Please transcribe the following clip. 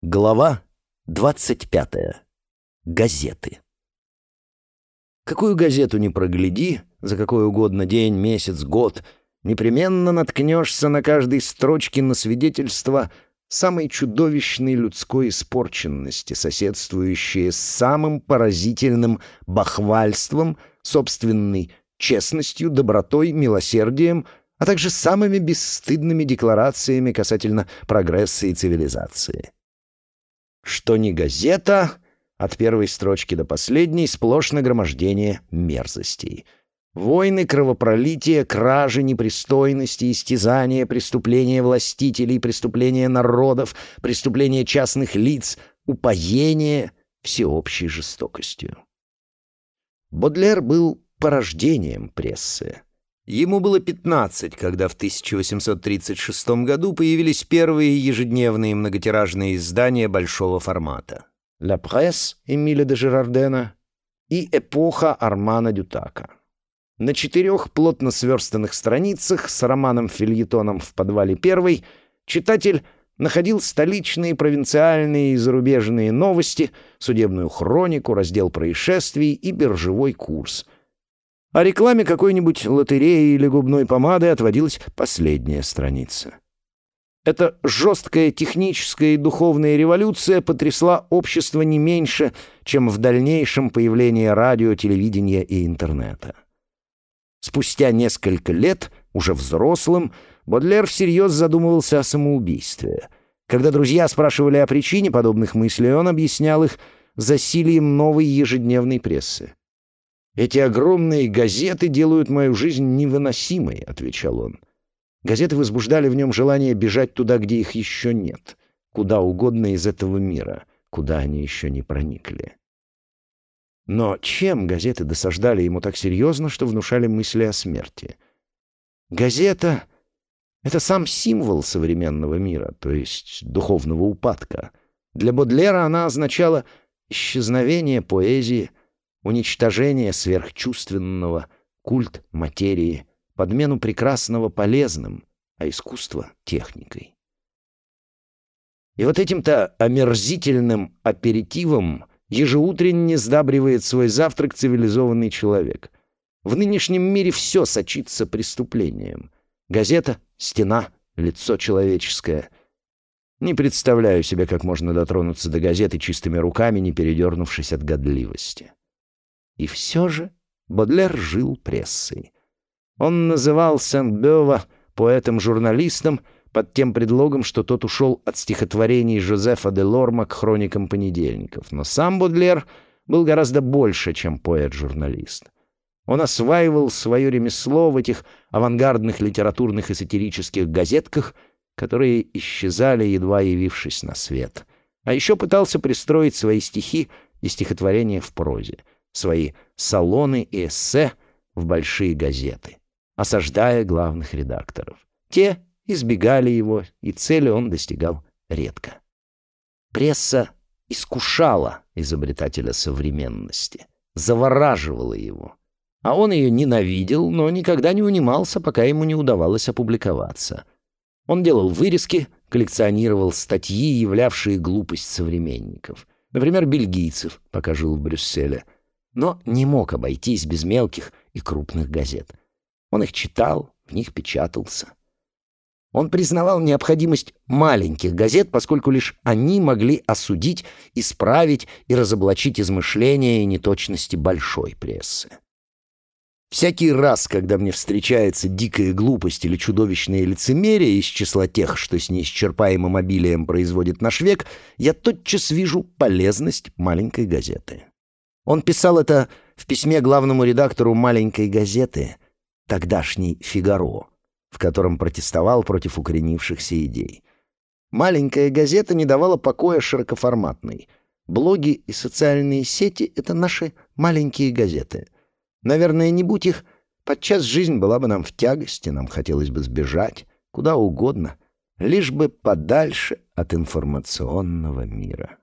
Глава 25. Газеты. Какую газету не прогляди, за какой угодно день, месяц, год, непременно наткнешься на каждой строчке на свидетельство самой чудовищной людской испорченности, соседствующей с самым поразительным бахвальством, собственной честностью, добротой, милосердием, а также самыми бесстыдными декларациями касательно прогресса и цивилизации. Что не газета, от первой строчки до последней сплошь нагромождение мерзостей. Войны, кровопролитие, кражи, непристойности, истязания, преступления властителей, преступления народов, преступления частных лиц, упоение всеобщей жестокостью. Бодлер был порождением прессы. Ему было 15, когда в 1836 году появились первые ежедневные многотиражные издания большого формата «La Presse» Эмиля де Жерардена и «Эпоха» Армана Дютака. На четырех плотно сверстанных страницах с романом-фильетоном в подвале первой читатель находил столичные, провинциальные и зарубежные новости, судебную хронику, раздел происшествий и биржевой курс — о рекламе какой-нибудь лотереи или губной помады отводилась последняя страница. Эта жесткая техническая и духовная революция потрясла общество не меньше, чем в дальнейшем появление радио, телевидения и интернета. Спустя несколько лет, уже взрослым, Бодлер всерьез задумывался о самоубийстве. Когда друзья спрашивали о причине подобных мыслей, он объяснял их засилием новой ежедневной прессы. «Эти огромные газеты делают мою жизнь невыносимой», — отвечал он. Газеты возбуждали в нем желание бежать туда, где их еще нет, куда угодно из этого мира, куда они еще не проникли. Но чем газеты досаждали ему так серьезно, что внушали мысли о смерти? Газета — это сам символ современного мира, то есть духовного упадка. Для Бодлера она означала исчезновение поэзии — уничтожение сверхчувственного, культ материи, подмену прекрасного полезным, а искусство — техникой. И вот этим-то омерзительным аперитивом ежеутренне сдабривает свой завтрак цивилизованный человек. В нынешнем мире все сочится преступлением. Газета, стена, лицо человеческое. Не представляю себе, как можно дотронуться до газеты чистыми руками, не передернувшись от годливости. И все же Бодлер жил прессой. Он называл Сент-Бёва поэтом-журналистом под тем предлогом, что тот ушел от стихотворений Жозефа де Лорма к хроникам понедельников. Но сам Бодлер был гораздо больше, чем поэт-журналист. Он осваивал свое ремесло в этих авангардных литературных и сатирических газетках, которые исчезали, едва явившись на свет. А еще пытался пристроить свои стихи и стихотворения в прозе свои салоны и эссе в большие газеты, осаждая главных редакторов. Те избегали его, и цели он достигал редко. Пресса искушала изобретателя современности, завораживала его. А он ее ненавидел, но никогда не унимался, пока ему не удавалось опубликоваться. Он делал вырезки, коллекционировал статьи, являвшие глупость современников. Например, бельгийцев, пока жил в Брюсселе — но не мог обойтись без мелких и крупных газет. Он их читал, в них печатался. Он признавал необходимость маленьких газет, поскольку лишь они могли осудить, исправить и разоблачить измышления и неточности большой прессы. Всякий раз, когда мне встречается дикая глупость или чудовищное лицемерие из числа тех, что с неисчерпаемым обилием производит наш век, я тотчас вижу полезность маленькой газеты. Он писал это в письме главному редактору маленькой газеты, тогдашней «Фигаро», в котором протестовал против укоренившихся идей. Маленькая газета не давала покоя широкоформатной. Блоги и социальные сети — это наши маленькие газеты. Наверное, не будь их, подчас жизнь была бы нам в тягости, нам хотелось бы сбежать, куда угодно, лишь бы подальше от информационного мира.